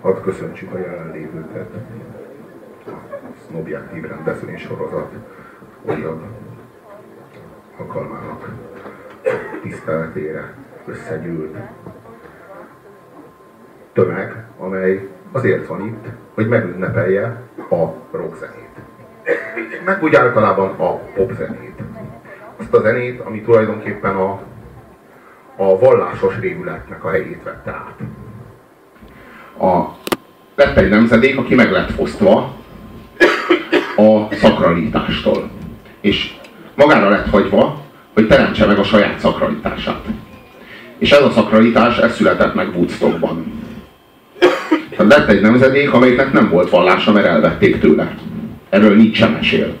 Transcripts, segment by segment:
Hadd köszöntsük a jelenlévőket. Objektív rendezvény sorozat újabb alkalmának tiszteletére összegyűlt tömeg, amely azért van itt, hogy megünnepelje a rockzenét. Meg úgy általában a popzenét. Azt a zenét, ami tulajdonképpen a, a vallásos rémületnek a helyét vette át. A, lett egy nemzedék, aki meg lett fosztva a szakralitástól. És magára lett hagyva, hogy teremtse meg a saját szakralitását. És ez a szakralitás, ez született meg Woodstockban. Tehát lett egy nemzedék, amelyiknek nem volt vallása, mert elvették tőle. Erről sem mesél.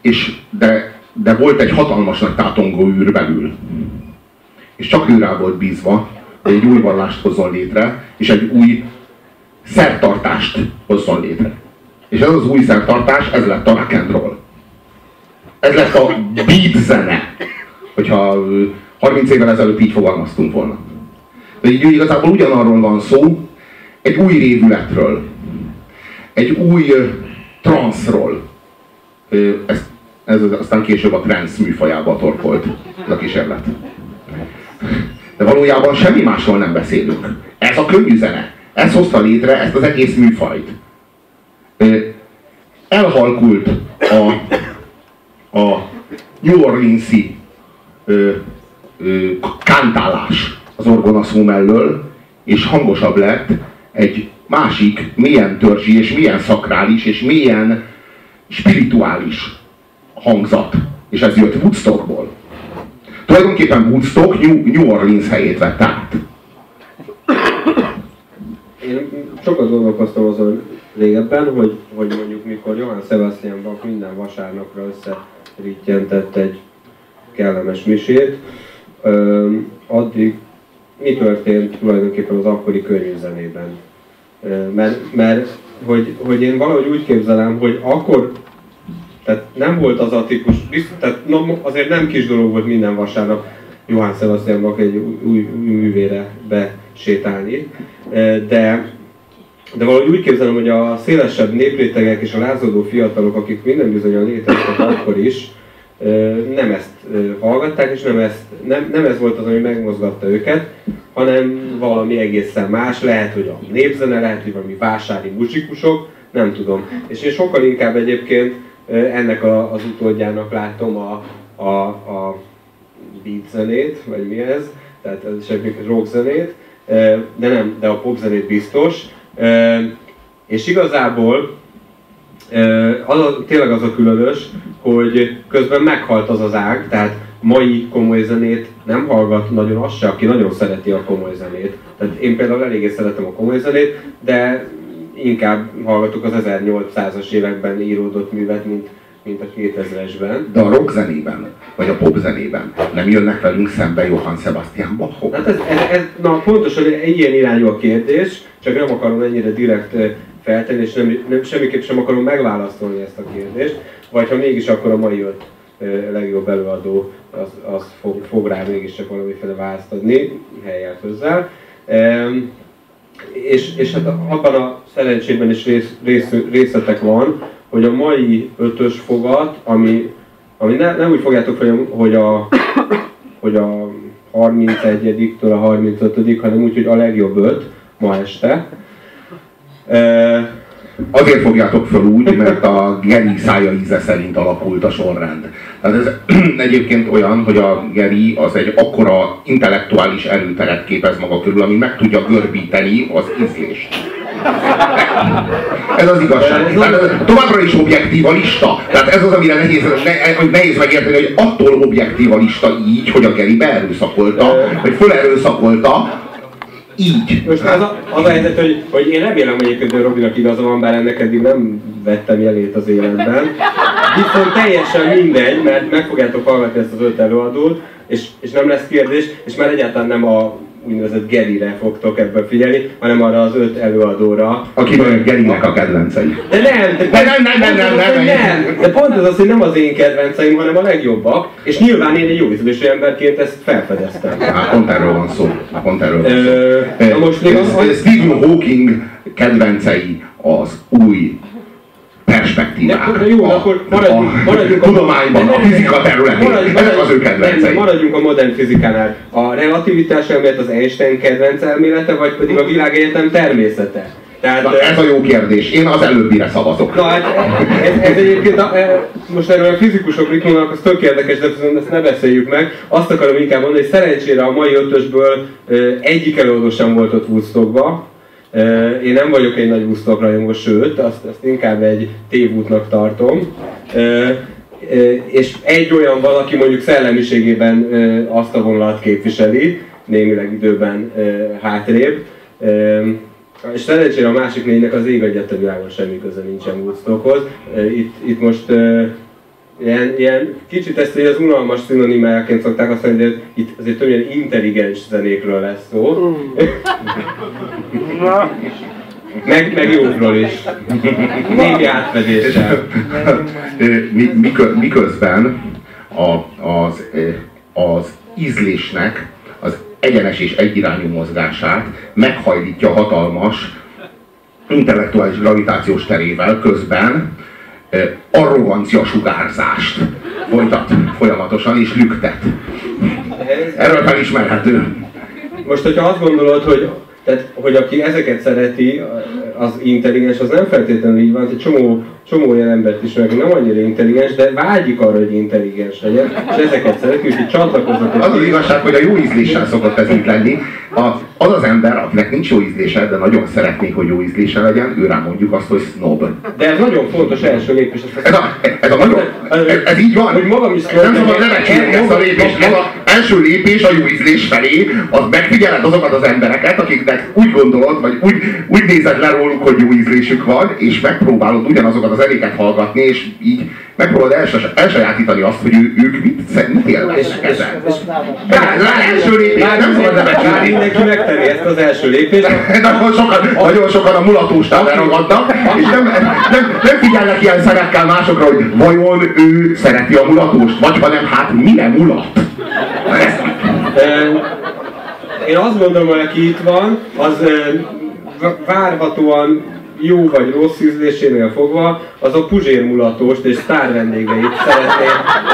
És de, de volt egy hatalmas nagy tátongó űr belül. És csak ő rá volt bízva, egy új vallást hozzon létre, és egy új szertartást hozzon létre. És ez az új szertartás, ez lett a rock and roll. Ez lett a beat zene. Hogyha 30 évvel ezelőtt így fogalmaztunk volna. De így igazából ugyanarról van szó, egy új révületről, egy új transzról. Ez, ez aztán később a transz műfajába torkolt ez a kísérlet. De valójában semmi másról nem beszélünk. Ez a könnyű zene. Ez hozta létre ezt az egész műfajt. Elhalkult a, a New Orleans-i kántálás az orgonaszó mellől, és hangosabb lett egy másik, milyen törzsi, és milyen szakrális, és milyen spirituális hangzat. És ez jött Woodstockból. Tulajdonképpen Woodstock New, New Orleans helyét vett át. Én sokat gondolkoztam azon régebben, hogy, hogy mondjuk mikor Johann Sebastian Bach minden vasárnapra összerítjentett egy kellemes misét, addig mi történt tulajdonképpen az akkori könyvzenében. Mert, mert hogy, hogy én valahogy úgy képzelem, hogy akkor tehát nem volt az a típus, biztos, tehát no, azért nem kis dolog volt minden vasárnap Johann Sebastiannak egy új, új, új művére besétálni, de, de valahogy úgy képzelem, hogy a szélesebb néprétegek és a lázadó fiatalok, akik minden bizonyan léteztek akkor is, nem ezt hallgatták, és nem, ezt, nem, nem ez volt az, ami megmozgatta őket, hanem valami egészen más, lehet, hogy a népzene, lehet, hogy valami vásári muzsikusok, nem tudom. És én sokkal inkább egyébként ennek a, az utódjának látom a, a, a beat zenét, vagy mi ez, tehát ez egy rock zenét, de nem, de a pop zenét biztos. És igazából az a, tényleg az a különös, hogy közben meghalt az az ág, tehát mai komoly zenét nem hallgat nagyon az se, aki nagyon szereti a komoly zenét. Tehát én például eléggé szeretem a komoly zenét, de inkább hallgatok az 1800-as években íródott művet, mint, mint a 2000-esben. De a rock zenében, vagy a pop zenében nem jönnek velünk szembe Johann Sebastian Bachok? Hát ez, ez, ez, na pontosan ilyen irányú a kérdés, csak nem akarom ennyire direkt feltenni, és nem, nem, semmiképp sem akarom megválaszolni ezt a kérdést, vagy ha mégis akkor a mai öt legjobb előadó az, az fog, fog rá mégiscsak valamiféle választ adni, helyet hozzá. És, és hát abban a szerencsében is rész, rész, részletek van, hogy a mai ötös fogat, ami, ami ne, nem úgy fogjátok fel, hogy a, hogy a 31-től a 35 hanem úgy, hogy a legjobb öt ma este. Azért fogjátok föl úgy, mert a Geri szája íze szerint alakult a sorrend. Tehát ez egyébként olyan, hogy a Geri az egy akkora intellektuális erőteret képez maga körül, ami meg tudja görbíteni az ízlést. Ez az igazság. Tehát továbbra is objektív a lista. Tehát ez az, amire nehéz, ne, nehéz megérteni, hogy attól objektív a lista így, hogy a Geri beerőszakolta, vagy fölerőszakolta így. Most az a, az a helyzet, hogy, hogy én remélem egyébként, hogy Robinak igaza van, bár ennek eddig nem vettem jelét az életben. Viszont teljesen mindegy, mert meg fogjátok hallgatni ezt az öt előadót, és, és nem lesz kérdés, és már egyáltalán nem a úgynevezett Gerire fogtok ebben figyelni, hanem arra az öt előadóra. Aki a Gerinek a kedvencei. De nem, de, De nem, nem, nem, nem, nem, nem. nem. De pont ez az, hogy nem az én kedvenceim, hanem a legjobbak, és nyilván én egy jó ízlésű emberként ezt felfedeztem. Hát pont erről van szó. Hát pont erről van szó. Ö, na most még az, hogy Stephen Hawking kedvencei az új perspektívák. De, jó, a, akkor maradjunk, a, maradjunk tudományban, a fizika területén. Maradjunk- Ezek az ő kedvencei. Maradjunk a modern fizikánál. A relativitás elmélet az Einstein kedvenc elmélete, vagy pedig a világegyetem természete? Tehát, Na, ez a jó kérdés. Én az előbbire szavazok. Na hát ez, ez egyébként, a, e, most erről a fizikusok mit mondanak, az tök érdekes, de ezt ne beszéljük meg. Azt akarom inkább mondani, hogy szerencsére a mai ötösből egyik előadó sem volt ott Woodstockba. Én nem vagyok egy nagy Woodstock rajongó, sőt, azt, azt inkább egy tévútnak tartom. És egy olyan valaki mondjuk szellemiségében azt a vonalat képviseli, némileg időben hátrébb. És szerencsére a másik négynek az ég egyet a világon semmi köze nincsen Woodstockhoz. Itt, itt most ilyen, ilyen, kicsit ezt ugye az unalmas szinonimájaként szokták azt mondani, hogy itt azért többnyire intelligens zenékről lesz szó. meg, meg jókról is. Némi átfedéssel. Mi- mikö- Miközben a, az, az ízlésnek az egyenes és egyirányú mozgását meghajlítja hatalmas intellektuális gravitációs terével közben arrogancia sugárzást folytat folyamatosan és lüktet. Erről felismerhető. Most, hogyha azt gondolod, hogy, tehát, hogy aki ezeket szereti, az intelligens, az nem feltétlenül így van. Egy csomó, csomó olyan embert ismerek, aki nem annyira intelligens, de vágyik arra, hogy intelligens legyen, és ezeket szereti, úgyhogy csatlakoznak. Az az igazság, hogy a jó ízléssel szokott ez így lenni. A, az az ember, akinek nincs jó ízlése, de nagyon szeretné, hogy jó ízlése legyen, őrá mondjuk azt, hogy snob. De ez nagyon fontos első lépés. Ez, a, ez, a nagyon, ez, ez így van. Hogy magam is Nem szabad lebecsülni ezt a lépést. Ez az első lépés a jó ízlés felé, az megfigyeled azokat az embereket, akiknek úgy gondolod, vagy úgy, úgy nézed le róluk, hogy jó ízlésük van, és megpróbálod ugyanazokat az eléket hallgatni, és így megpróbálod els, elsajátítani azt, hogy ő, ők mit, mit élveznek ezen. De az első lépés, nem szabad lebecsülni. mindenki megtenni ezt az első lépést. Nagyon sokan, nagyon sokan a mulatóstán elragadnak, és nem, nem, nem figyelnek ilyen szerekkel másokra, hogy vajon ő szereti a mulatóst, vagy hanem hát mire mulat. Ezt- Én azt gondolom, hogy aki itt van, az várhatóan jó vagy rossz ízlésénél fogva, az a Puzsér mulatóst és sztár vendégeit szeretné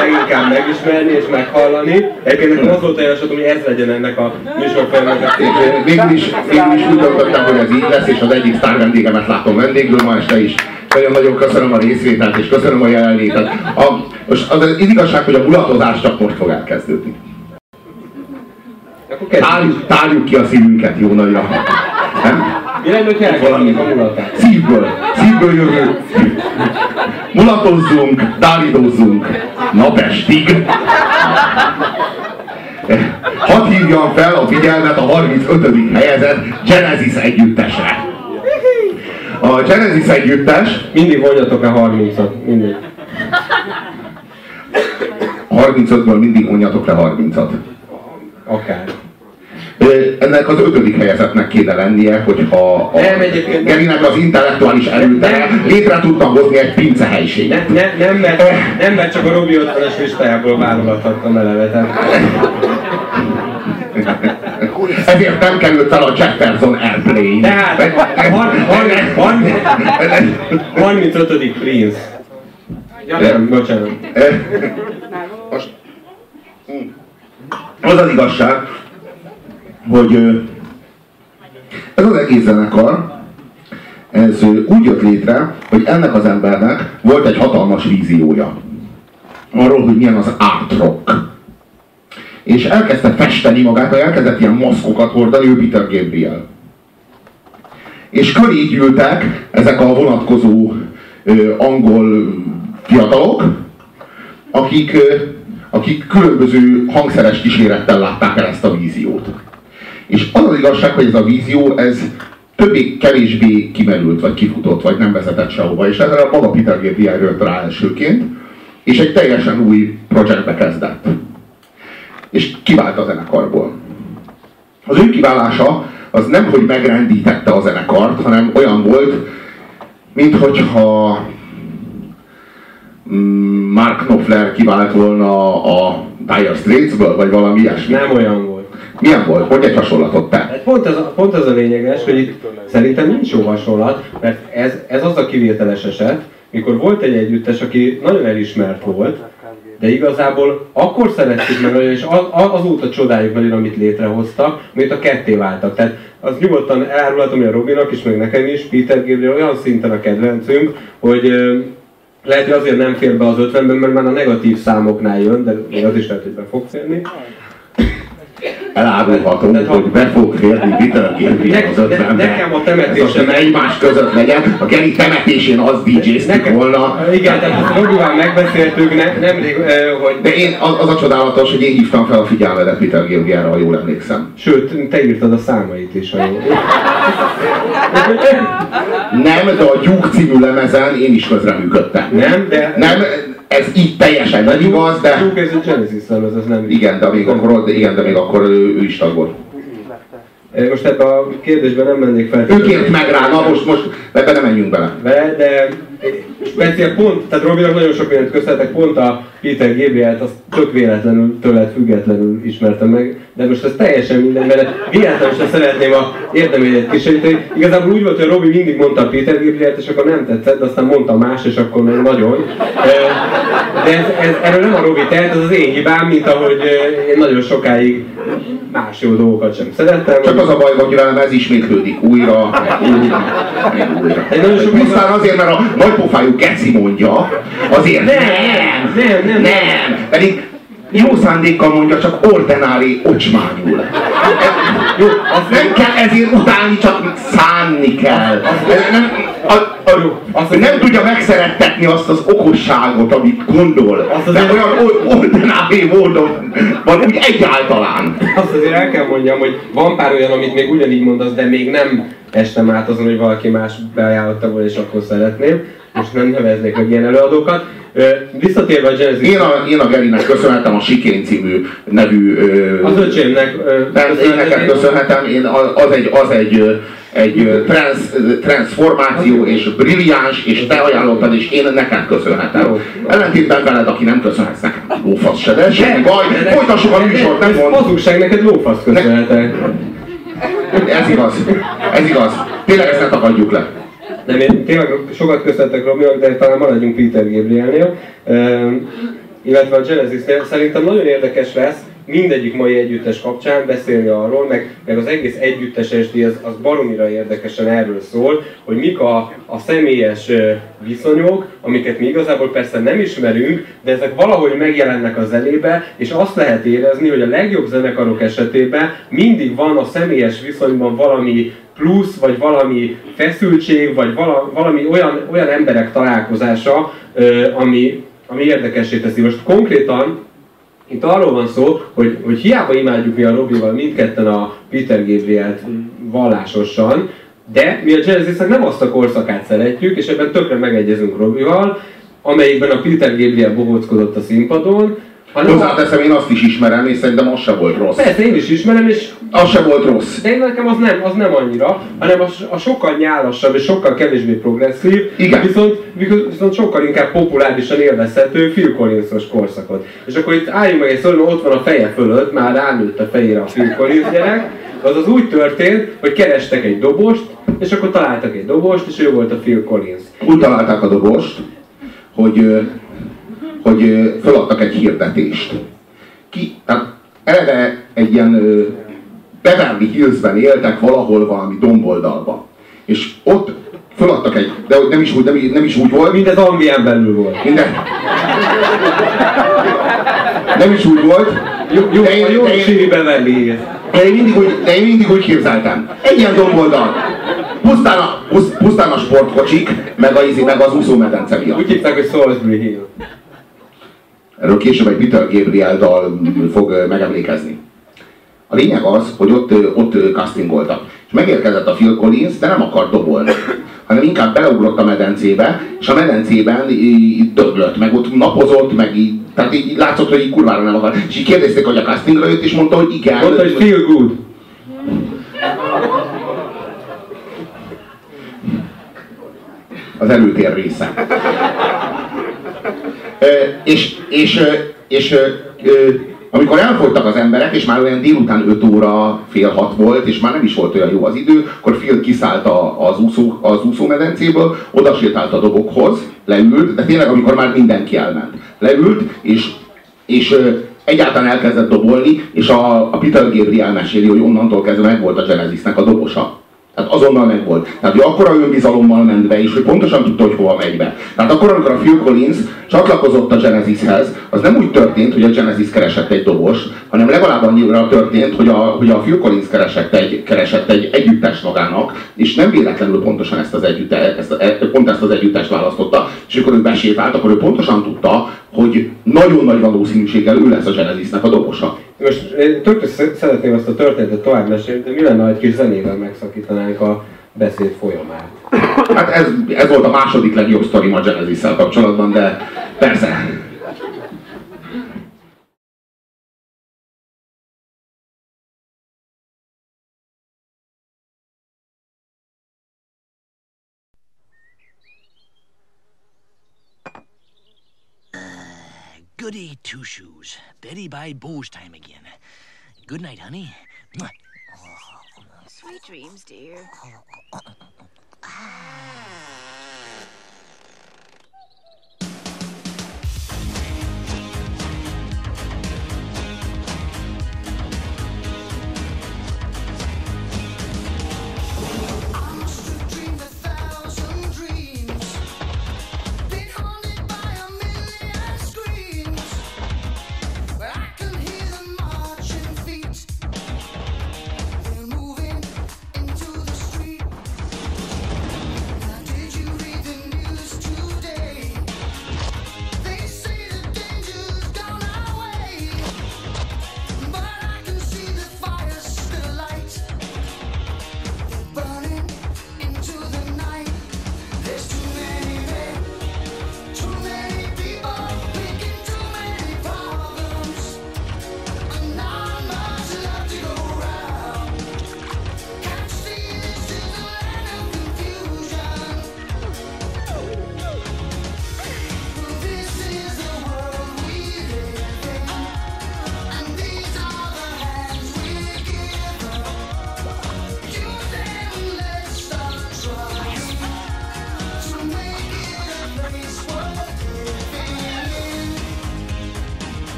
leginkább megismerni és meghallani. Egyébként nekem az volt a javaslatom, hogy ez legyen ennek a műsorfilmnek a Én Végül is, végül is úgy döntöttem, hogy ez így lesz, és az egyik sztár vendégemet látom vendégül ma este is. Nagyon-nagyon köszönöm a részvételt, és köszönöm a jelenlétet. A, most az, az igazság, hogy a mulatozás csak most fog elkezdődni. Tárjuk, tárjuk ki a szívünket jó nagyra. Nem? Mi lenne, hogy elkezdjük a mulatát? Szívből, szívből jövő. Mulatozzunk, dálidózzunk napestig. Hadd hívjam fel a figyelmet a 35. helyezett Genesis együttesre. A Genesis együttes Mindig vonjatok a 30-at, mindig. 35-ből mindig mondjatok le 30-at. Akár. Ö, Ennek az ötödik helyezetnek kéne lennie, hogyha a Nem, egyébként nem. Gerinek az intellektuális erőtere Nem. létre tudtam hozni egy pince helyiséget. Ne, ne, nem, mert, nem, mert csak a Robi 50-es listájából válogathattam eleve. tehát- Ezért nem került fel a Jefferson Airplane. Tehát, a har- har- har- 35. Prince. Ja, nem, bocsánat. Most, az az igazság, hogy ez az egész zenekar, ez úgy jött létre, hogy ennek az embernek volt egy hatalmas víziója. Arról, hogy milyen az art rock. És elkezdte festeni magát, vagy elkezdett ilyen maszkokat hordani, ő Peter Gabriel. És köré gyűltek ezek a vonatkozó ö, angol fiatalok, akik, ö, akik különböző hangszeres kísérettel látták el ezt a víziót. És az az igazság, hogy ez a vízió, ez többé-kevésbé kimerült, vagy kifutott, vagy nem vezetett sehova. És ezzel a maga Peter Gabriel jött rá elsőként, és egy teljesen új projektbe kezdett. És kivált a zenekarból. Az ő kiválása az nem, hogy megrendítette a zenekart, hanem olyan volt, mint hogyha mm, Mark Knopfler kivált volna a Dire Straitsből, vagy valami ilyesmi. Nem olyan volt. Milyen volt? Mondj egy hasonlatot te. Hát pont, ez a, pont ez a lényeges, hogy itt szerintem nincs jó hasonlat, mert ez, ez az a kivételes eset, mikor volt egy együttes, aki nagyon elismert volt, de igazából akkor szerettük meg nagyon, és az, azóta csodáljuk nagyon, amit létrehoztak, amit a ketté váltak. Tehát az nyugodtan elárulhatom, hogy a Robinak is, meg nekem is, Peter Gabriel olyan szinten a kedvencünk, hogy lehet, hogy azért nem fér be az 50-ben, mert már a negatív számoknál jön, de az is lehet, hogy be fog férni elárulhatom, de, hogy be fog férni Peter Gabriel az ötvenbe. Nekem a temetésem egymás között legyen, a Geri temetésén az DJ-ztük volna. Igen, tehát Robival megbeszéltük ne, nemrég, hogy... De én, az, az a csodálatos, hogy én hívtam fel a figyelmedet Peter Gabrielre, ha jól emlékszem. Sőt, te írtad a számait is, ha jól. Nem, de a Gyúk című lemezen én is közreműködtem. Nem, de... Nem, ez így teljesen nem igaz, de... Duke ez a Genesis lemez, ez nem Igen, de még akkor, igen, de még akkor ő, ő is tag volt. Most ebbe a kérdésben nem mennék fel. Ő kért meg rá, na most, most ebbe nem menjünk bele. De, de speciál pont, tehát Robinak nagyon sok mindent köszönhetek, pont a Peter Gabrielt, azt tök véletlenül, tőled függetlenül ismertem meg, de most ez teljesen minden, mert véletlenül szeretném a érdeményet kíséríteni. Igazából úgy volt, hogy Robi mindig mondta a Peter Gabrielt, és akkor nem tetszett, de aztán mondta más, és akkor meg nagyon. De ez, ez, erről nem a Robi tehet, ez az én hibám, mint ahogy én nagyon sokáig más jó dolgokat sem szerettem. Csak az a baj, hogy velem ez ismétlődik újra, újra, újra. Pusztán azért, mert a nagypofájú geci mondja, azért nem, nem, nem, nem, nem. Pedig jó szándékkal mondja, csak ordinári ocsmányul. Jó, azt nem kell ezért utálni, csak szánni kell. Nem, a, a, azt nem tudja megszerettetni azt az okosságot, amit gondol. Azt de olyan ordinári módon van úgy egyáltalán. Azt azért el kell mondjam, hogy van pár olyan, amit még ugyanígy mondasz, de még nem estem át azon, hogy valaki más beajánlotta volna, és akkor szeretném. Most nem neveznék meg ilyen előadókat. Visszatérve a Genesis... Én a, én a Gerinek köszönhetem a Sikén című nevű... Az öcsémnek... Nem, én neked köszönhetem, én az egy, az egy, egy trans, transformáció és brilliáns, és te ajánlottad, és én neked köszönhetem. Ellentétben veled, aki nem köszönhetsz nekem. Lófasz se, de semmi baj, folytassuk a műsort, nem mond. Hazugság, neked lófasz köszönhetek. Ez igaz, ez igaz. Tényleg ezt ne tagadjuk le. Nem, én tényleg sokat köszöntek Robinak, de talán maradjunk Peter Gabrielnél. Uh, illetve a Genesisnél szerintem nagyon érdekes lesz mindegyik mai együttes kapcsán beszélni arról, meg, meg az egész együttes esti az, az baromira érdekesen erről szól, hogy mik a, a személyes viszonyok, amiket mi igazából persze nem ismerünk, de ezek valahogy megjelennek a zenébe, és azt lehet érezni, hogy a legjobb zenekarok esetében mindig van a személyes viszonyban valami plusz, vagy valami feszültség, vagy vala, valami olyan, olyan emberek találkozása, ami, ami érdekessé teszi. Most konkrétan itt arról van szó, hogy, hogy hiába imádjuk mi a Robival mindketten a Peter Gabrielt vallásosan, de mi a genesis nem azt a korszakát szeretjük, és ebben tökre megegyezünk Robival, amelyikben a Peter Gabriel bohóckodott a színpadon, Hozzáteszem, én azt is ismerem, és szerintem az se volt rossz. Persze, én is ismerem, és... Az se volt rossz. De én nekem az nem, az nem annyira, hanem a, a sokkal nyálasabb és sokkal kevésbé progresszív, Igen. Viszont, viszont sokkal inkább populárisan élvezhető Phil Collins-os korszakot. És akkor itt álljunk meg egy szó, ott van a feje fölött, már ránőtt a fejére a Phil Collins gyerek, az az úgy történt, hogy kerestek egy dobost, és akkor találtak egy dobost, és ő volt a Phil Collins. Úgy találták a dobost, hogy hogy feladtak egy hirdetést. Ki, tehát eleve egy ilyen Beverly Hillsben éltek valahol valami domboldalba. És ott feladtak egy, de nem is úgy, nem, nem is úgy volt. Mindez Anglián belül volt. Minden. Nem is úgy volt. Jó, jó, de én, jó de én, Beverly de én, mindig úgy, de én mindig úgy képzeltem. Egy ilyen domboldal. Pusztán a, pusztán a sportkocsik, meg, a, meg az úszómedence miatt. Úgy hívták, hogy Salisbury Hill. Erről később egy Peter Gabriel dal fog megemlékezni. A lényeg az, hogy ott, ott castingoltak. És megérkezett a Phil Collins, de nem akart dobolni, hanem inkább beleugrott a medencébe, és a medencében döglött, meg ott napozott, meg így, tehát így látszott, hogy így kurvára nem akar. És így kérdezték, hogy a castingra jött, és mondta, hogy igen. Mondta, hogy feel good. Az előtér része és, és, és amikor elfogytak az emberek, és már olyan délután 5 óra, fél 6 volt, és már nem is volt olyan jó az idő, akkor Phil kiszállt az, úszó, az úszómedencéből, oda sétált a dobokhoz, leült, de tényleg amikor már mindenki elment. Leült, és, és egyáltalán elkezdett dobolni, és a, a Peter Gabriel meséli, hogy onnantól kezdve meg volt a Genesisnek a dobosa. Tehát azonnal megvolt. Tehát ő akkora önbizalommal ment be, és hogy pontosan tudta, hogy hova megy be. Tehát akkor, amikor a Phil Collins csatlakozott a Genesishez, az nem úgy történt, hogy a Genesis keresett egy dobos, hanem legalább annyira történt, hogy a, hogy a Phil Collins keresett egy, keresett egy együttes magának, és nem véletlenül pontosan ezt az együttes, ezt, pont ezt az együttest választotta, és amikor ő besétált, akkor ő pontosan tudta, hogy nagyon nagy valószínűséggel ő lesz a Genesisnek a dobosa. Most én tökre szeretném azt a történetet tovább mesélni, de mi lenne, ha egy kis zenével megszakítanánk a beszéd folyamát? Hát ez, ez volt a második legjobb sztorim a genesis kapcsolatban, de persze. Goody Two Shoes. Betty by Bo's time again. Good night, honey. Sweet dreams, dear.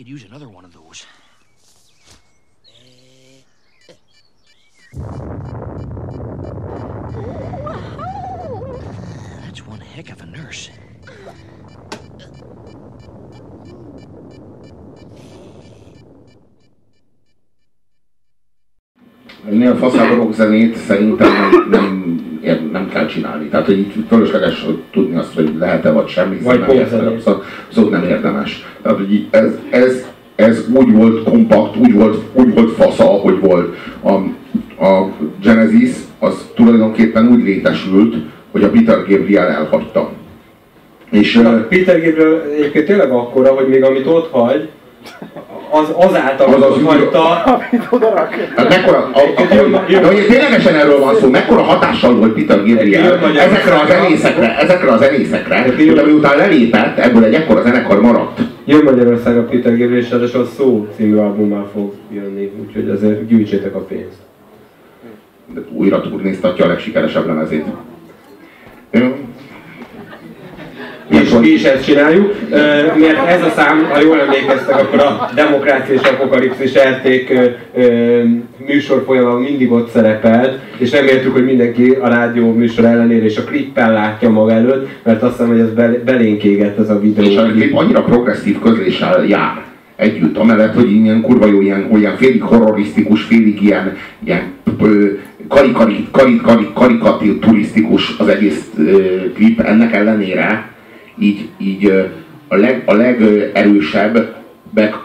could use another one of those. That's one heck of a nurse. Ennél faszább rockzenét szerintem nem, nem, nem kell csinálni. Tehát, hogy így fölösleges tudni azt, hogy lehet-e vagy semmi, Vagy nem érdemes, abszolút nem érdemes. Tehát, hogy ez, ez, ez úgy volt kompakt, úgy volt, úgy volt fasza, hogy volt. A, a Genesis az tulajdonképpen úgy létesült, hogy a Peter Gabriel elhagyta. És Na, Peter Gabriel egyébként tényleg akkora, hogy még amit ott hagy, az azáltal, Az az ott ügy- hagyta, Hát mekkora, a, a, a, de hogy ténylegesen erről van szó, mekkora hatással volt Peter Gabriel ezekre a zenészekre, ezekre a zenészekre, hogy miután lelépett, ebből egy ekkora zenekar maradt. jön Magyarországra Peter Gabriel, és ráadásul a Szó című albummal fog jönni, úgyhogy azért gyűjtsétek a pénzt. De újra turnéztatja a legsikeresebb lemezét. Ö, Mi is, ezt csináljuk, mert ez a szám, ha jól emlékeztek, akkor a Demokrácia és Apokalipszis érték műsor folyamán mindig ott szerepelt, és reméltük, hogy mindenki a rádió műsor ellenére és a klippen látja maga előtt, mert azt hiszem, hogy ez bel- belénk égett ez a videó. És a klip annyira progresszív közléssel jár együtt, amellett, hogy ilyen kurva jó, ilyen, olyan félig horrorisztikus, félig ilyen, ilyen karikaturisztikus az egész klip, ennek ellenére így, így a, leg, a legerősebb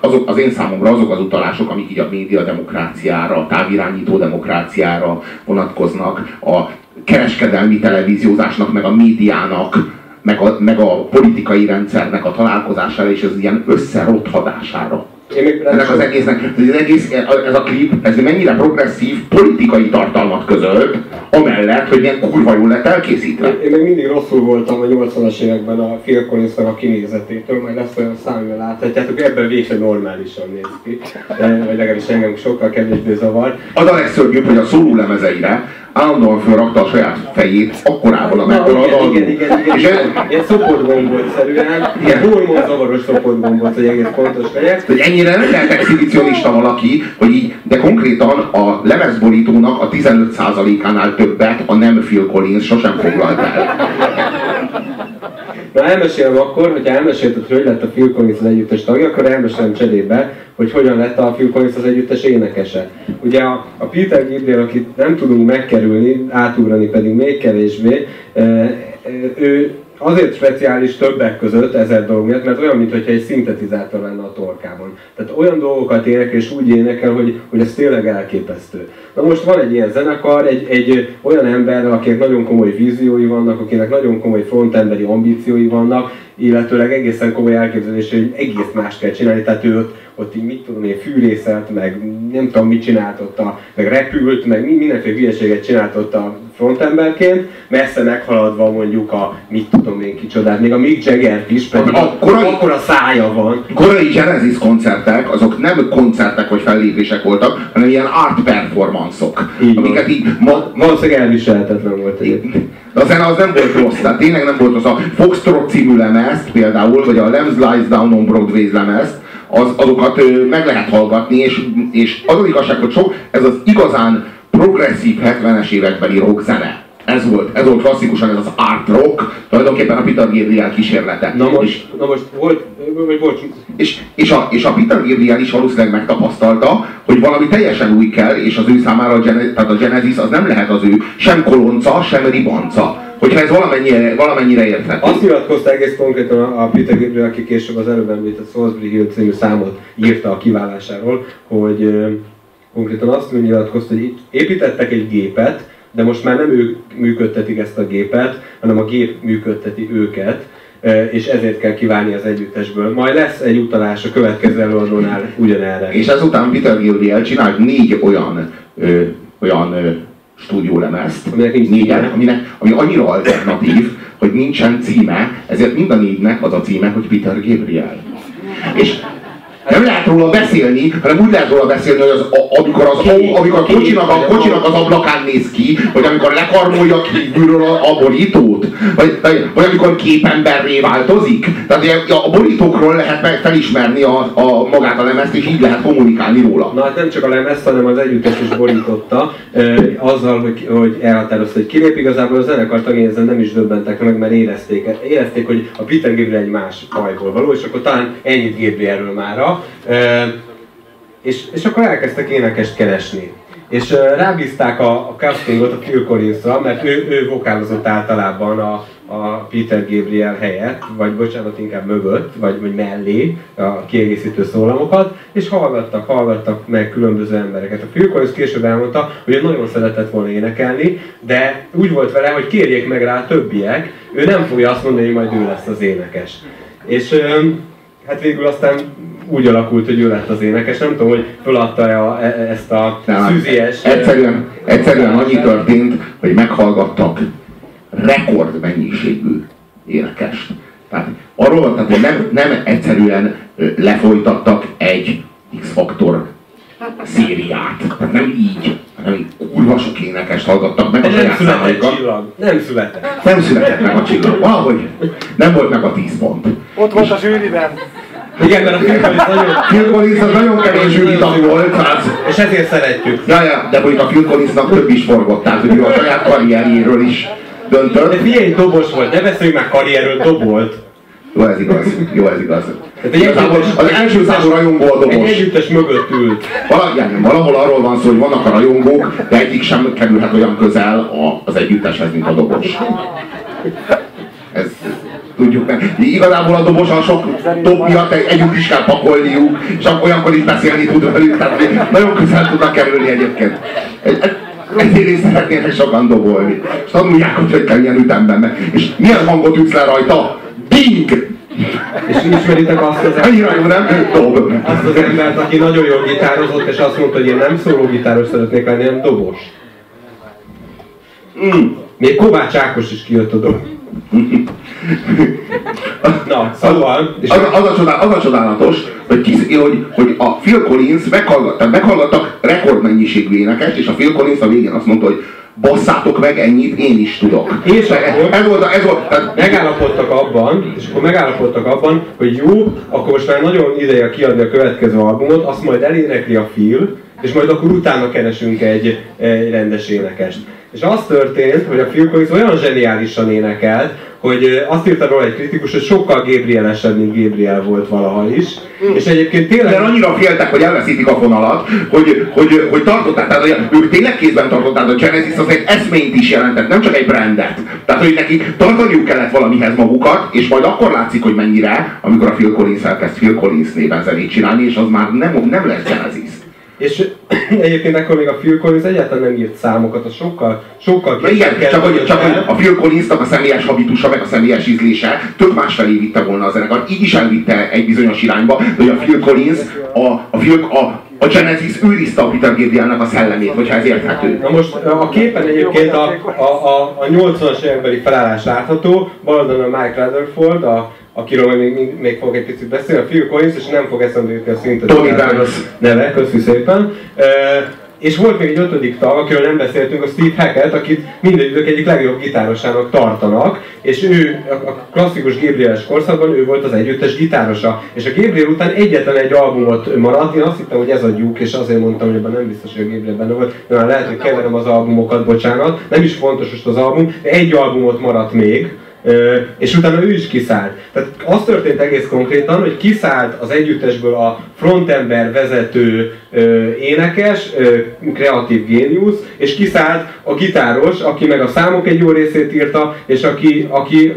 azok, az én számomra azok az utalások, amik így a média demokráciára, a távirányító demokráciára vonatkoznak, a kereskedelmi televíziózásnak, meg a médiának, meg a, meg a politikai rendszernek a találkozására és az ilyen összerothadására. Én Ennek az egésznek, ez, az egész, ez a klip, ez mennyire progresszív politikai tartalmat közölt, amellett, hogy ilyen kurva jól lett elkészítve. Én még mindig rosszul voltam a 80-as években a Phil collins a kinézetétől, majd lesz olyan szám, amivel láthatjátok, ebben végre normálisan néz ki, vagy legalábbis engem sokkal kevésbé zavar. Az a legszörnyűbb, hogy a szóló lemezeire állandóan fölrakta a saját fejét, akkorában, amekkora az igen, album. igen, igen, igen, És ez, Ilyen szoportgombot-szerűen, ilyen hormon zavaros szoportgombot, hogy egész pontos legyek. hogy ennyire nem lehet exhibicionista valaki, hogy így, de konkrétan a lemezborítónak a 15%-ánál többet a nem Phil Collins sosem foglalt el. Na elmesélem akkor, hogyha elmesélted, hogy hogy lett a Phil Collins az együttes tagja, akkor elmesélem cserébe, hogy hogyan lett a Phil Collins az együttes énekese. Ugye a, a Peter Gabriel, akit nem tudunk megkerülni, átugrani pedig még kevésbé, ő azért speciális többek között ezer dolog miatt, mert olyan, mintha egy szintetizátor lenne a torkában. Tehát olyan dolgokat énekel és úgy énekel, hogy, hogy ez tényleg elképesztő. Na most van egy ilyen zenekar, egy, egy olyan ember, akinek nagyon komoly víziói vannak, akinek nagyon komoly frontemberi ambíciói vannak, illetőleg egészen komoly elképzelés, hogy egész más kell csinálni, tehát ő ott, ott így mit tudom én, fűrészelt, meg nem tudom mit csinált ott, a, meg repült, meg mi- mindenféle hülyeséget csinált ott a frontemberként, messze meghaladva mondjuk a mit tudom én kicsodát, még a Mick Jagger is, pedig Akkor- akkor a szája van. korai Genesis koncertek, azok nem koncertek vagy fellépések voltak, hanem ilyen art performance-ok, Így amiket így ma, Valószínűleg elviselhetetlen volt egyébként. de a zene az nem volt rossz, tehát tényleg nem volt az a Foxtrot című lemezt például, vagy a Lambs Lies Down on Broadway lemezt, az, azokat ö, meg lehet hallgatni, és, és az az igazság, hogy sok, ez az igazán progresszív 70-es évekbeli rock zene. Ez volt, ez volt klasszikusan ez az art rock, tulajdonképpen a Peter Gabriel kísérlete. Na És- most, na most volt, vagy volt, és, és, a, és a Peter Gabriel is valószínűleg megtapasztalta, hogy valami teljesen új kell, és az ő számára a, Gene, tehát a Genesis az nem lehet az ő sem kolonca, sem ribanca. Hogyha ez valamennyire, valamennyire érthető. Azt nyilatkozta egész konkrétan a Peter Gabriel, aki később az előbb említett Salisbury Hill című számot írta a kiválásáról, hogy konkrétan azt nyilatkozta, hogy építettek egy gépet, de most már nem ők működtetik ezt a gépet, hanem a gép működteti őket, és ezért kell kiválni az együttesből. Majd lesz egy utalás a következő előadónál ugyanerre. És ezután Peter Gabriel csinált négy olyan, ö, olyan stúdiólemezt, Aminek négyen, aminek, ami annyira alternatív, hogy nincsen címe, ezért mind a négynek az a címe, hogy Peter Gabriel. És Nem lehet róla beszélni, hanem úgy lehet róla beszélni, hogy az, a, amikor, az, a, amikor a kocsinak, a kocsinak az ablakán néz ki, vagy amikor lekarmolja kívülről a, a borítót, vagy, vagy, vagy amikor képemberré változik. Tehát a borítókról lehet meg felismerni a, a, magát a lemezt, és így lehet kommunikálni róla. Na hát nem csak a lemez, hanem az együttes is borította, e, azzal, hogy, hogy elhatározta, hogy kilép, igazából a zenekar tagjai ezzel nem is döbbentek meg, mert érezték, érezték, hogy a Peter Gabriel egy más fajból való, és akkor talán ennyit Gabrielről mára. És, és akkor elkezdtek énekest keresni. És rábízták a, a castingot a Phil Collinsra, mert ő, ő vokálozott általában a, a Peter Gabriel helyett, vagy bocsánat, inkább mögött, vagy, vagy mellé a kiegészítő szólamokat, és hallgattak, hallgattak meg különböző embereket. A Phil Collins később elmondta, hogy ő nagyon szeretett volna énekelni, de úgy volt vele, hogy kérjék meg rá a többiek, ő nem fogja azt mondani, hogy majd ő lesz az énekes. És hát végül aztán úgy alakult, hogy ő lett az énekes. Nem tudom, hogy feladta-e a, e, ezt a nem, szűzies... Egyszerűen, egyszerűen annyi történt, hogy meghallgattak rekordmennyiségű énekest. Tehát arról tehát, hogy nem, nem egyszerűen lefolytattak egy X-faktor szériát. Tehát nem így, hanem így kurva sok énekest hallgattak meg a saját számaikat. Nem született. Nem született meg a csillag. Valahogy nem volt meg a 10 pont. Ott volt a zsűriben. Igen, mert a Phil Collins nagyon... Phil Collins az nagyon kevés zsűritag volt, hát... És ezért szeretjük. Ja, ja, de mondjuk a Phil Collinsnak több is forgott, tehát hogy ő a saját karrierjéről is döntött. De figyelj, dobos volt, ne beszéljünk már karrierről, dobolt. Jó, ez igaz. Jó, ez igaz. Igazából az első számú rajongó a dobos. Egy együttes mögött ült. Valahol, valahol arról van szó, hogy vannak a rajongók, de egyik sem kerülhet olyan közel az együtteshez, mint a dobos. Ez, tudjuk meg. Igazából a dobos a sok dob miatt együtt is kell pakolniuk, és olyankor is beszélni tud velük, tehát nagyon közel tudnak kerülni egyébként. Ezért is szeretnének sokan dobolni. És tanulják, hogy hogy kell ilyen ütemben. És milyen hangot ütsz le rajta? Bing! És ismeritek azt az, embert, nem? Dob. azt az embert, aki nagyon jól gitározott, és azt mondta, hogy én nem szóló gitáros szeretnék lenni, hanem dobos. Mm. Még Kovács Ákos is kijött a dob. Na, szóval... És az, az, a csodál, az a csodálatos, hogy, kis, hogy, hogy a Phil Collins meghallgattak, meghallgattak rekordmennyiségű énekest, és a Phil Collins a végén azt mondta, hogy basszátok meg ennyit, én is tudok. És akkor ez volt, ez volt, tehát... megállapodtak abban, és akkor megállapodtak abban, hogy jó, akkor most már nagyon ideje kiadni a következő albumot, azt majd elénekli a Phil, és majd akkor utána keresünk egy, egy rendes énekest. És az történt, hogy a Phil Collins olyan zseniálisan énekelt, hogy azt írta róla egy kritikus, hogy sokkal Gabrielesebb, mint Gabriel volt valaha is. Mm. És egyébként tényleg... De annyira féltek, hogy elveszítik a fonalat, hogy, hogy, hogy tartották, tehát hogy ők tényleg kézben tartották, a Genesis az egy eszményt is jelentett, nem csak egy brandet. Tehát, hogy nekik tartaniuk kellett valamihez magukat, és majd akkor látszik, hogy mennyire, amikor a Phil Collins elkezd Phil Collins néven zenét csinálni, és az már nem, nem lesz Genesis. És egyébként akkor még a Phil Collins egyáltalán nem írt számokat, az sokkal, sokkal Na igen, csak hogy, csak hogy a Phil Collinsnak a személyes habitusa, meg a személyes ízlése tök másfelé vitte volna a zenekar. Így is elvitte egy bizonyos irányba, de hogy a Phil Collins, a, a, Phil, a, a Genesis őrizte a Peter Gabrielnek a szellemét, hogyha ez érthető. Na most a képen egyébként a, a, a, a 80-as évekbeli felállás látható, bal a Mike Rutherford, a akiről még, még, még fog egy picit beszélni, a Phil Collins, és nem fog eszembe jutni a szinte Tony Daniels neve, köszi szépen. E, és volt még egy ötödik tag, akiről nem beszéltünk, a Steve Hackett, akit mindegyik egyik legjobb gitárosának tartanak, és ő a klasszikus Gabrieles korszakban ő volt az együttes gitárosa. És a Gabriel után egyetlen egy albumot maradt, én azt hittem, hogy ez a Duke, és azért mondtam, hogy ebben nem biztos, hogy a Gabriel benne volt, de már lehet, hogy keverem az albumokat, bocsánat, nem is fontos most az album, de egy albumot maradt még, és utána ő is kiszállt. Tehát az történt egész konkrétan, hogy kiszállt az együttesből a frontember vezető énekes, kreatív géniusz, és kiszállt a gitáros, aki meg a számok egy jó részét írta, és aki, aki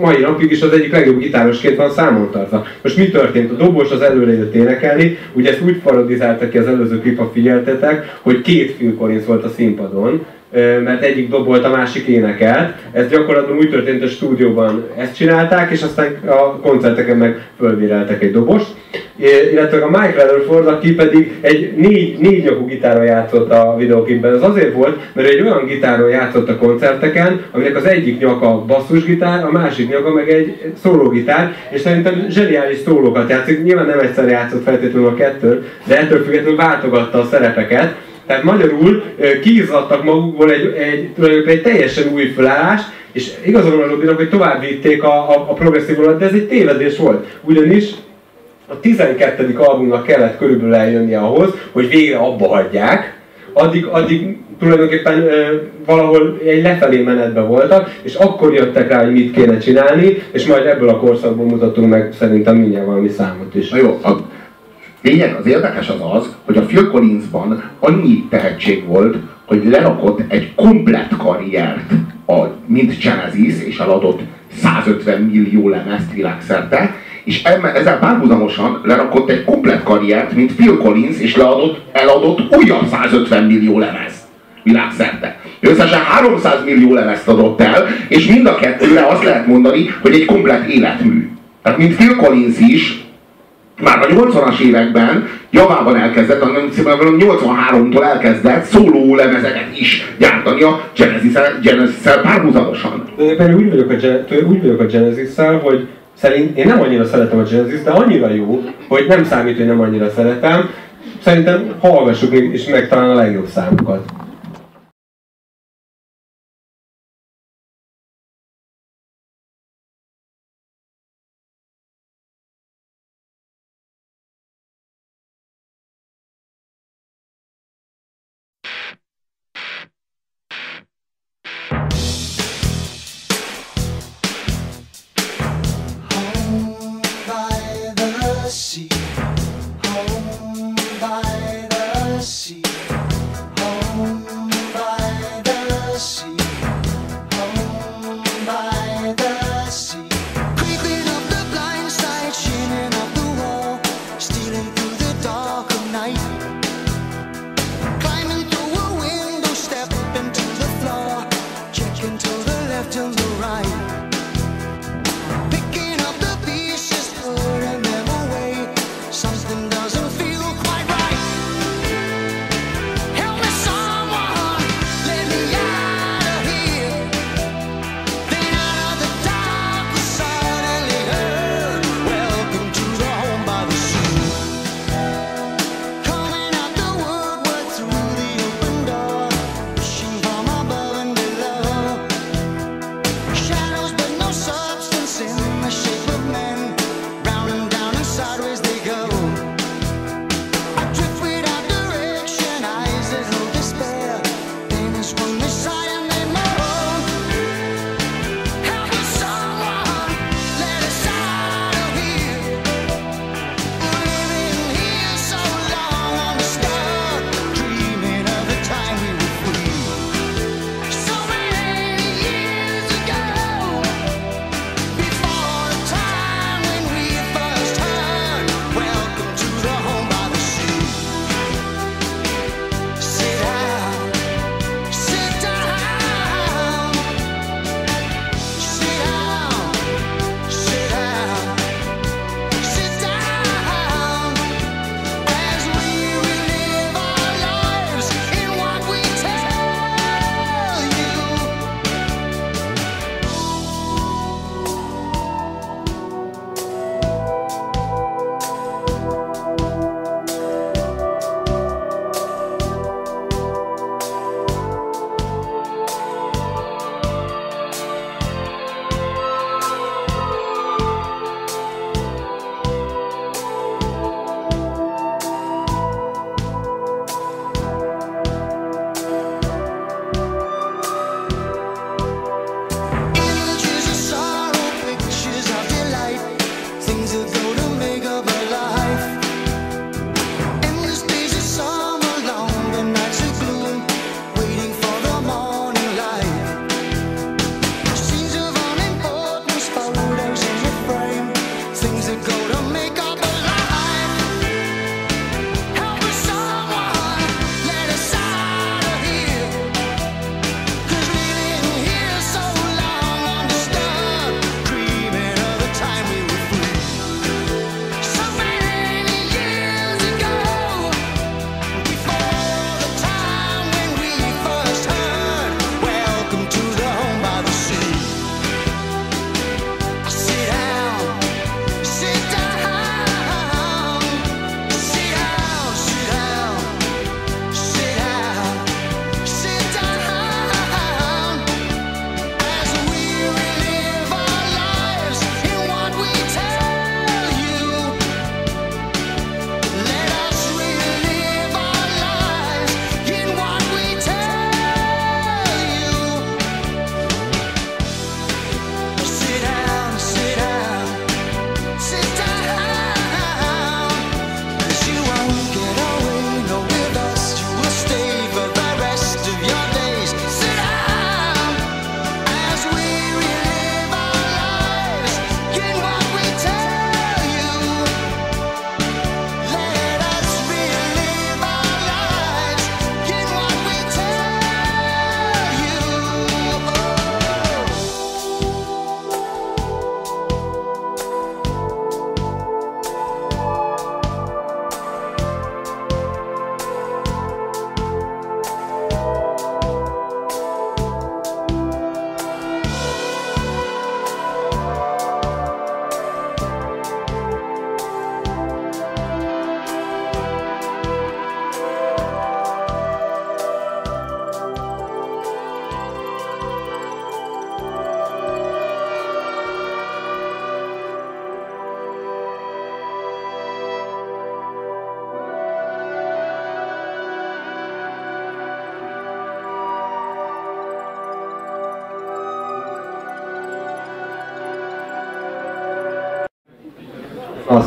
mai napig is az egyik legjobb gitárosként van számon tartva. Most mi történt? A dobos az előre jött énekelni, ugye ezt úgy parodizálta ki az előző klip, figyeltetek, hogy két Phil Collins volt a színpadon, mert egyik dobolt, a másik énekelt. Ez gyakorlatban úgy történt a stúdióban, ezt csinálták, és aztán a koncerteken meg fölvéreltek egy dobost. Illetve a Mike Rutherford, aki pedig egy négy, négy nyakú gitáron játszott a videóképben. Ez azért volt, mert egy olyan gitáron játszott a koncerteken, aminek az egyik nyaka basszusgitár, a másik nyaka meg egy szólógitár, és szerintem zseniális szólókat játszik. Nyilván nem egyszer játszott feltétlenül a kettő, de ettől függetlenül váltogatta a szerepeket tehát magyarul kiizzadtak magukból egy, egy, tulajdonképpen egy teljesen új felállást, és igazán a Robinak, hogy tovább vitték a, a, a progresszív vonalat, de ez egy tévedés volt. Ugyanis a 12. albumnak kellett körülbelül eljönni ahhoz, hogy végre abba hagyják, addig, addig tulajdonképpen e, valahol egy lefelé menetben voltak, és akkor jöttek rá, hogy mit kéne csinálni, és majd ebből a korszakból mutatunk meg szerintem mindjárt valami számot is. Na jó, a lényeg, az érdekes az az, hogy a Phil Collinsban annyi tehetség volt, hogy lerakott egy komplett karriert, a, mint Genesis, és eladott 150 millió lemezt világszerte, és ezzel párhuzamosan lerakott egy komplett karriert, mint Phil Collins, és leadott, eladott újabb 150 millió lemez világszerte. Összesen 300 millió lemezt adott el, és mind a kettőre azt lehet mondani, hogy egy komplett életmű. Tehát mint Phil Collins is, már a 80-as években javában elkezdett, hanem 83-tól elkezdett szóló lemezeket is gyártani a Genesis-szel párhuzamosan. Én úgy vagyok a, úgy vagyok a Genesis-szel, hogy szerint én nem annyira szeretem a Genesis, de annyira jó, hogy nem számít, hogy nem annyira szeretem. Szerintem hallgassuk és meg talán a legjobb számokat.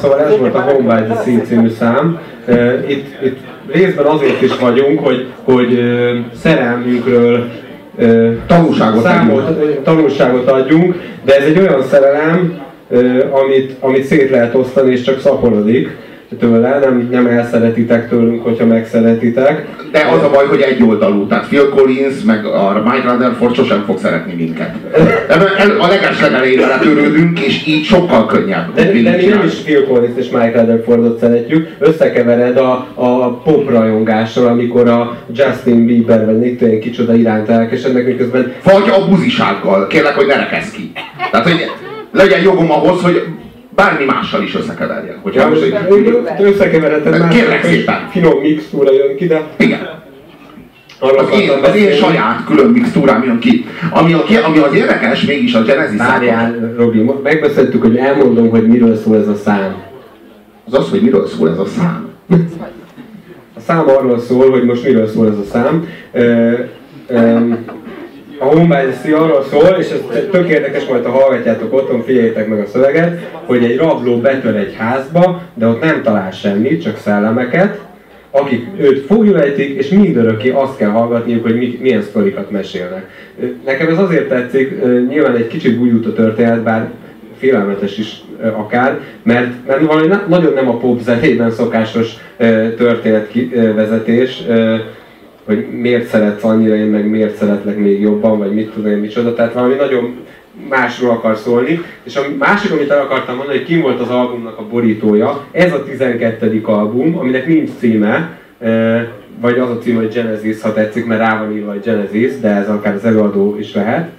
Szóval ez volt a Home by the Sea című szám. Itt, itt részben azért is vagyunk, hogy, hogy szerelmünkről tanulságot, számot, adjunk. tanulságot adjunk, de ez egy olyan szerelem, amit, amit szét lehet osztani és csak szaporodik tőle, nem, nem elszeretitek tőlünk, hogyha megszeretitek. De az a baj, hogy egy oldalú, tehát Phil Collins meg a Mike Rutherford sosem fog szeretni minket. A leges legelején letörődünk, és így sokkal könnyebb. De, de mi nem is Phil Collins és Mike Rutherfordot szeretjük, összekevered a, a pop rajongással, amikor a Justin Bieber vagy Nick Twain kicsoda iránt elkesednek, miközben... Vagy a buzisággal, kérlek, hogy ne rekesz ki. Tehát, hogy legyen jogom ahhoz, hogy bármi mással is összekeverjen. Hogyha ja, most egy... Összekevereted már, kérlek szépen. finom mixtúra jön ki, de... Igen. Az én, az én saját külön mixtúrám jön ki. Ami, a, ami az érdekes, mégis a Genesis Várjál, Robi, megbeszéltük, hogy elmondom, hogy miről szól ez a szám. Az az, hogy miről szól ez a szám. A szám arról szól, hogy most miről szól ez a szám. Ö, ö, a Homebase arról szól, és ez tök érdekes, majd ha hallgatjátok otthon, figyeljétek meg a szöveget, hogy egy rabló betör egy házba, de ott nem talál semmit, csak szellemeket, akik őt fogjulejtik, és mindörökké azt kell hallgatniuk, hogy milyen sztorikat mesélnek. Nekem ez azért tetszik, nyilván egy kicsit bújult a történet, bár félelmetes is akár, mert, mert valami nagyon nem a pop zenében szokásos történetvezetés, hogy miért szeretsz annyira, én meg miért szeretlek még jobban, vagy mit tudom én micsoda, tehát valami nagyon másról akar szólni. És a másik, amit el akartam mondani, hogy kim volt az albumnak a borítója, ez a 12. album, aminek nincs címe, vagy az a címe, hogy Genesis, ha tetszik, mert rá van írva, hogy Genesis, de ez akár az előadó is lehet.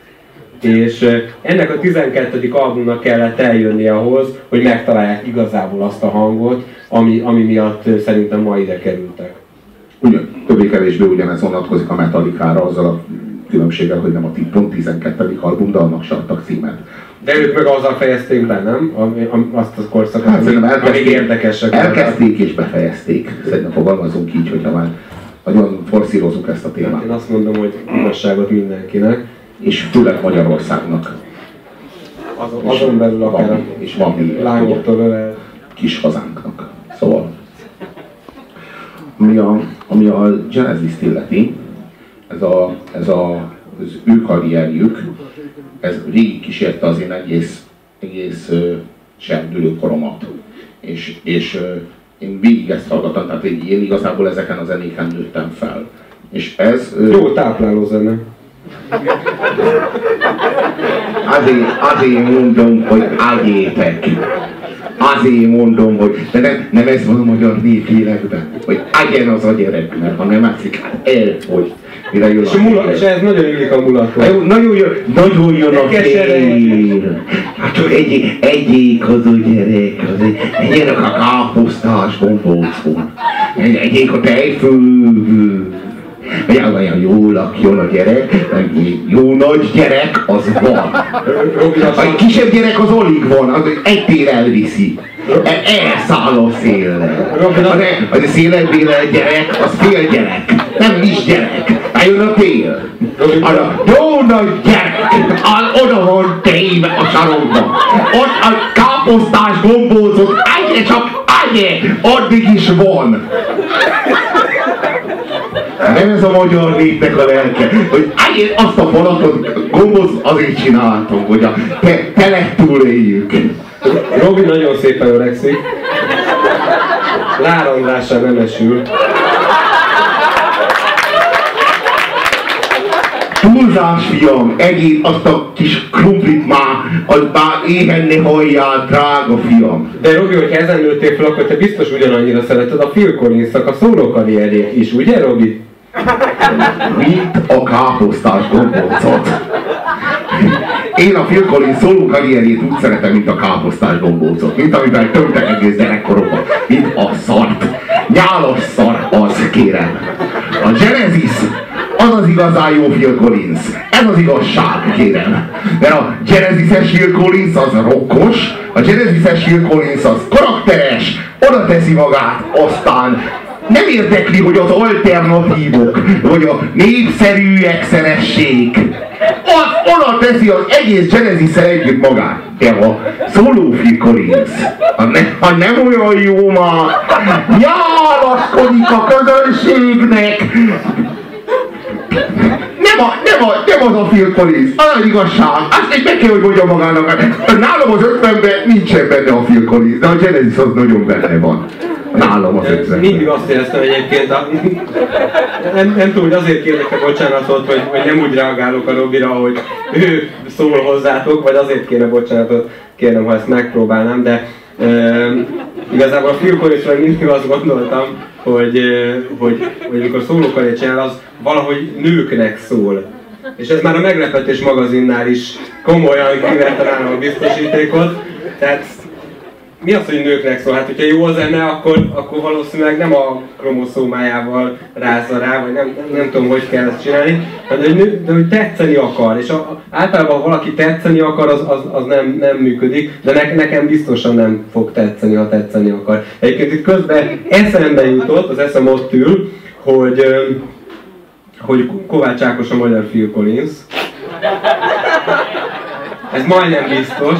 És ennek a 12. albumnak kellett eljönni ahhoz, hogy megtalálják igazából azt a hangot, ami, ami miatt szerintem ma ide kerültek ugyan, többé-kevésbé ugyanez vonatkozik a Metallica-ra, azzal a különbséggel, hogy nem a pont 12. album, de annak se adtak címet. De ők meg azzal fejezték be, nem? Azt a korszakot, hát, ami, elkezdték, még érdekesek. Elkezdték és befejezték. Szerintem fogalmazunk így, hogyha már nagyon forszírozunk ezt a témát. Hát én azt mondom, hogy igazságot mindenkinek. És főleg Magyarországnak. Azon, azon belül akár van, és van még lángoktól kis hazánknak. Szóval ami a, ami a Genesis-t illeti, ez, a, ez a, az ő karrierjük, ez végig kísérte az én egész, egész serdülő koromat. És, és én végig ezt hallgattam, tehát én igazából ezeken a zenéken nőttem fel. És ez... Jó tápláló zene. Azért, azért mondom, hogy ágyétek. Azért mondom, hogy de nem, nem ez van a magyar népélekben, hogy agyen az a gyerek, mert ha nem átszik, hát elfogy. Mire jön és, a mula, és ez nagyon illik a mulató. Jó, nagyon jön, nagyon jön a fél. Hát egy, egyik az a gyerek, az egy, egyének a káposztás gombócon. Egyik a tejfőgő hogy olyan jó lakjon a gyerek, jó nagy gyerek, az van. A kisebb gyerek az alig van, az egy tér elviszi. Elszáll a szélre. Az a szélebéle gyerek, az fél gyerek, nem is gyerek. Eljön a tél. A jó nagy gyerek, az oda van téve a sarokba. Ott a káposztás gombócot, egyre csak egyre, addig is van. Nem ez a magyar népnek a lelke, hogy azt a falatot gomboz azért csináltam, hogy a te, tele túléljük. Robi nagyon szépen öregszik. Lárandásra nem esül. Túlzás, fiam, egész azt a kis krumplit már, az már éhenni halljál, drága fiam. De Robi, hogy ezen nőttél fel, akkor te biztos ugyanannyira szereted a Phil collins a szóló karrierjét is, ugye Robi? Mint a káposztás gombócot. Én a Phil Collins szóló karrierjét úgy szeretem, mint a káposztás gombócot. Mint amiben töltek egész gyerekkoromban. Mint a szart. Nyálas szar az, kérem. A Genesis az az igazán jó Phil Collins. Ez az igazság, kérem. Mert a Genesis-es Phil Collins az rokkos, a Genesis-es Phil Collins az karakteres, oda teszi magát, aztán nem érdekli, hogy az alternatívok, vagy a népszerű szeressék. Az oda teszi az egész genesis együtt magát. De a Phil Collins, ha, ne, ha nem olyan jó ma, nyálaszkodik a közönségnek, nem, a, nem, a, nem az a Phil Collins, az az igazság. Azt egy meg kell, hogy mondja magának. Nálam az ötvenben nincsen benne a Phil Collins, de a Genesis az nagyon benne van. Nálam az ötvenben. Mindig azt éreztem egyébként, a, nem, nem tudom, hogy azért kérlek a bocsánatot, hogy, hogy nem úgy reagálok a Robira, hogy ő szól hozzátok, vagy azért kéne bocsánatot kérnem, ha ezt megpróbálnám, de e, igazából a Phil Collinsra mindig azt gondoltam, hogy, hogy, hogy amikor szólókarét csinál, az valahogy nőknek szól. És ez már a Meglepetés magazinnál is komolyan kivette nálam a biztosítékot. Tehát mi az, hogy nőknek szól? Hát, hogyha jó a zene, akkor, akkor valószínűleg nem a kromoszómájával rázza rá, vagy nem, nem, nem tudom, hogy kell ezt csinálni, de hogy, nő, de hogy tetszeni akar, és a, általában ha valaki tetszeni akar, az, az, az nem, nem működik, de ne, nekem biztosan nem fog tetszeni, ha tetszeni akar. Egyébként itt közben eszembe jutott, az eszem ott ül, hogy, hogy Kovács Ákos a magyar Phil Collins. Ez majdnem biztos,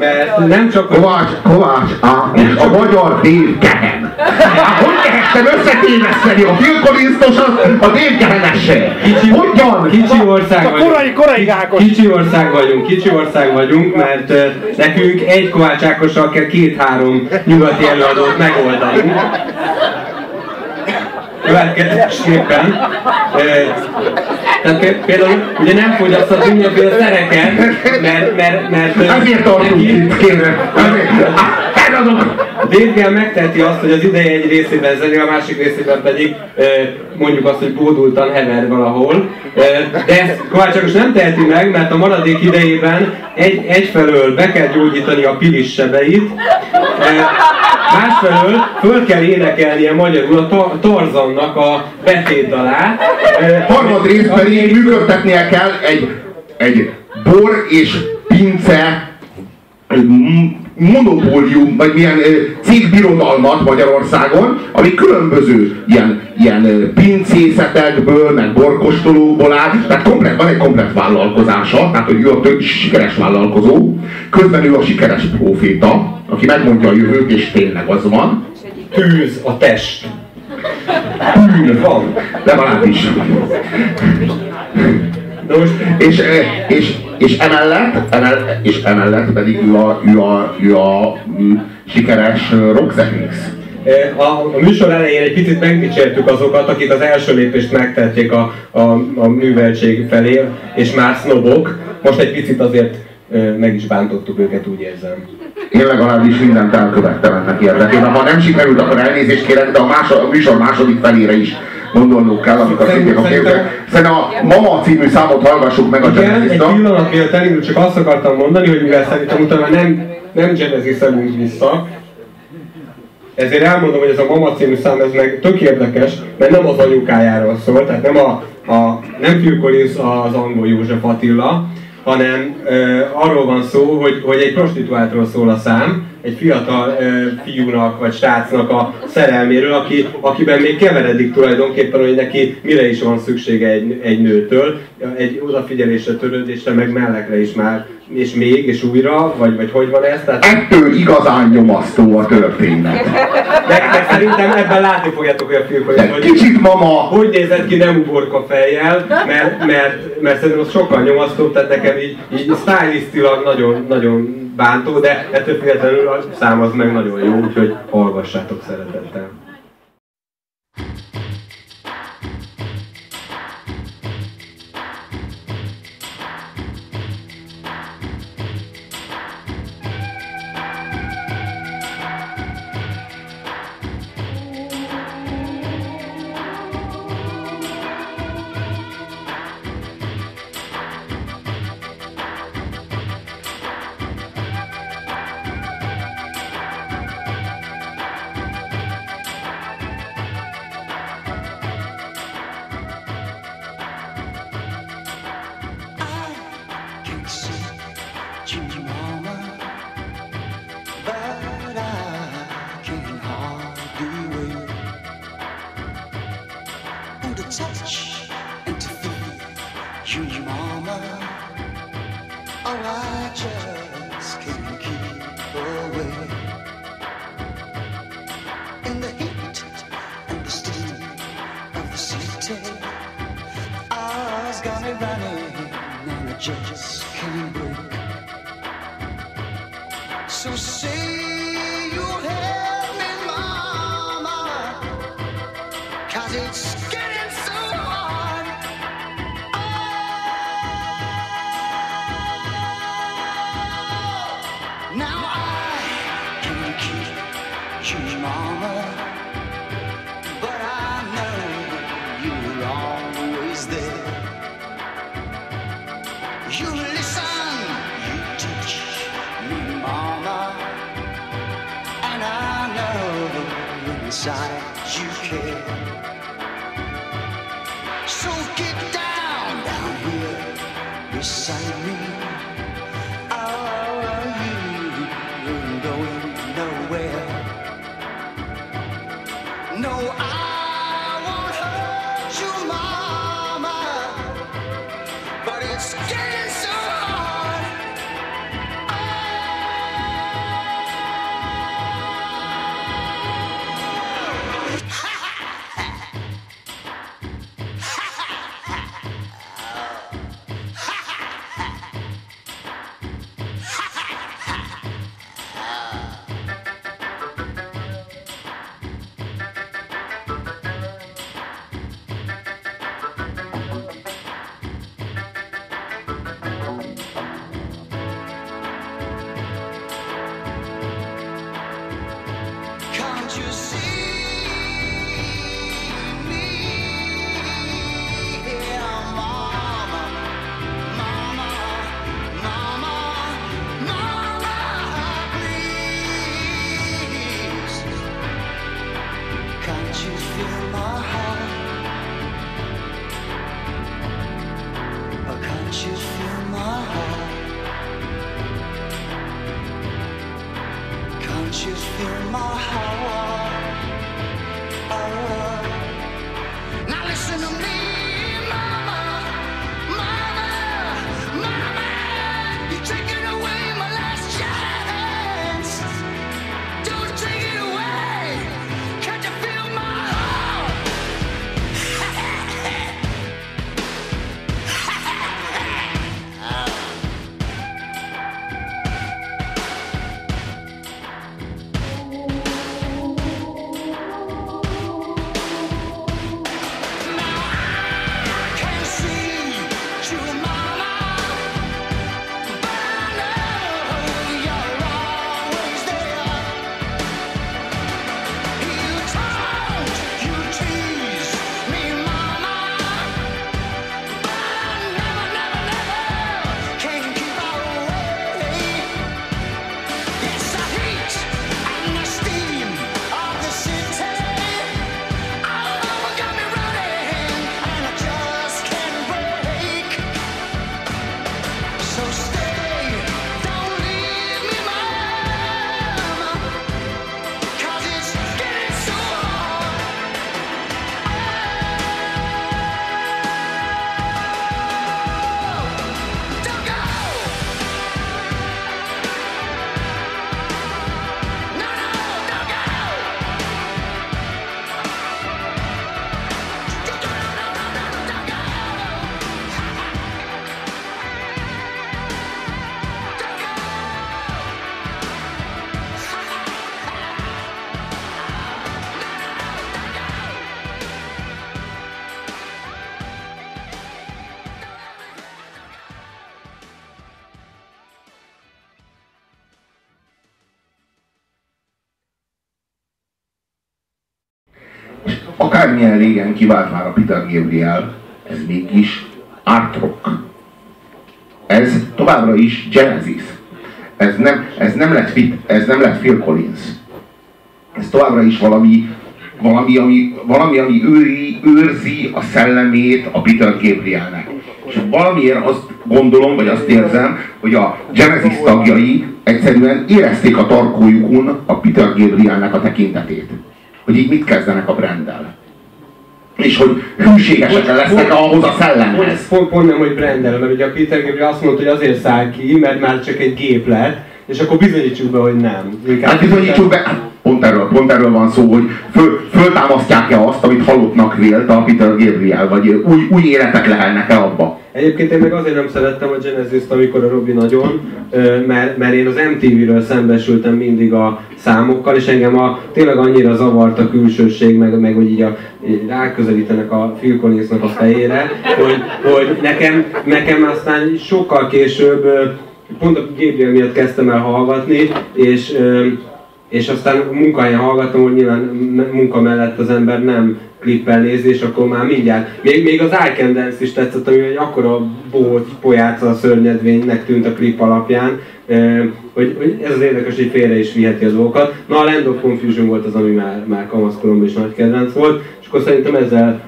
mert nem csak... Kovács, Kovács, és a magyar Dave Kehen. Hát hogy lehettem összetéveszteni a Phil Collins-os a Dave Kehenessel? Kicsi, Hogyan? kicsi ország A vagyunk. korai, korai Ákos. Kicsi ország vagyunk, kicsi ország vagyunk, mert uh, nekünk egy Kovács Ákossal kell két-három nyugati előadót megoldani. Következésképpen. Tehát pé- például ugye nem fogyaszthatunk mindenféle szereket, mert, mert, mert uh, Ezért tartunk itt, kérem. Ezért. Á, Eladok. Dave Gell megteheti azt, hogy az ideje egy részében zenél, a másik részében pedig mondjuk azt, hogy bódultan hever valahol. De ezt Kovács Ákos nem teheti meg, mert a maradék idejében egy, egyfelől be kell gyógyítani a pilis sebeit, másfelől föl kell énekelnie magyarul a Tar- Tarzannak a betétdalát. Ö, Harmadrészt pedig működtetnie kell egy, egy bor és pince monopólium, vagy milyen cégbirodalmat Magyarországon, ami különböző ilyen, ilyen pincészetekből, meg borkostolókból áll, tehát komplet, van egy komplet vállalkozása, tehát hogy ő a tök sikeres vállalkozó, közben ő a sikeres proféta, aki megmondja a jövőt, és tényleg az van, Tűz a test. Bűn van, legalábbis. És, eh, és, és, emellett, emellett, és emellett pedig ő a, ő a, ő a sikeres eh, rockzenész. A, a műsor elején egy picit megdicsértük azokat, akik az első lépést megtették a, a, a műveltség felé, és már sznobok. Most egy picit azért meg is bántottuk őket, úgy érzem. Én legalábbis mindent elkövettem ennek érdekében. Ha nem sikerült, akkor elnézést kérek, de a, más, a műsor második felére is gondolnunk kell, amikor szintén a képzek. Szerintem a Mama című számot hallgassuk meg a Igen, egy pillanat miatt elindult, csak azt akartam mondani, hogy mivel szerintem utána nem, nem genesis vissza, ezért elmondom, hogy ez a Mama című szám, ez meg tök érdekes, mert nem az anyukájáról szól, tehát nem, a, a, nem Phil Collins az angol József Attila, hanem ö, arról van szó, hogy, hogy egy prostituáltról szól a szám, egy fiatal ö, fiúnak vagy srácnak a szerelméről, aki, akiben még keveredik tulajdonképpen, hogy neki mire is van szüksége egy, egy nőtől, egy odafigyelésre, törődésre, meg mellekre is már, és még, és újra, vagy, vagy hogy van ez? Tehát Ettől igazán nyomasztó a történet. de, de szerintem ebben látni fogjátok, hogy a film, hogy, kicsit mama, hogy nézett ki nem uborka fejjel, mert, mert, mert szerintem az sokkal nyomasztóbb, tehát nekem így, így stylistilag nagyon, nagyon bántó, de ettől függetlenül a szám az meg nagyon jó, úgyhogy hallgassátok szeretettel. No, I Már a Peter Gabriel, ez mégis art rock. Ez továbbra is Genesis. Ez nem, ez nem, lett, fit, ez nem lett Phil Collins. Ez továbbra is valami, valami, ami, valami, ami őri, őrzi a szellemét a Peter Gabrielnek. És valamiért azt gondolom, vagy azt érzem, hogy a Genesis tagjai egyszerűen érezték a tarkójukon a Peter Gabrielnek a tekintetét. Hogy így mit kezdenek a branddel. És hogy hűségesek lesznek ahhoz a szellemhez. Pont, pont nem, hogy Brendel, mert ugye a Peter Gabriel azt mondta, hogy azért száll ki, mert már csak egy gép lett, és akkor bizonyítsuk be, hogy nem. Inkább Hát bizonyítsuk be, hát pont erről, pont erről van szó, hogy föl, föltámasztják-e azt, amit halottnak vélt a Peter Gabriel, vagy új, új életek lehelnek-e abba. Egyébként én meg azért nem szerettem a Genesis-t, amikor a Robi nagyon, mert, mert én az MTV-ről szembesültem mindig a számokkal, és engem a, tényleg annyira zavart a külsőség, meg, meg hogy így, a, így ráközelítenek a Phil Collinsnak a fejére, hogy, hogy nekem, nekem aztán sokkal később, pont a Gabriel miatt kezdtem el hallgatni, és és aztán munkahelyen hallgattam, hogy nyilván munka mellett az ember nem klippel nézi, és akkor már mindjárt. Még, még az I Can Dance is tetszett, ami egy akkora bohóc pojáca a szörnyedvénynek tűnt a klip alapján, hogy, hogy ez az érdekes, hogy félre is viheti a dolgokat. Na a Land of Confusion volt az, ami már, már kamaszkoromban is nagy kedvenc volt, és akkor szerintem ezzel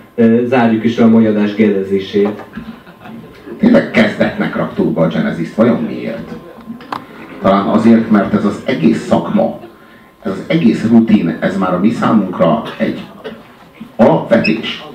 zárjuk is a mai adás genezését. Tényleg kezdetnek raktuk be a Genesis-t, vajon miért? Talán azért, mert ez az egész szakma, ez az egész rutin, ez már a mi számunkra egy alapvetés.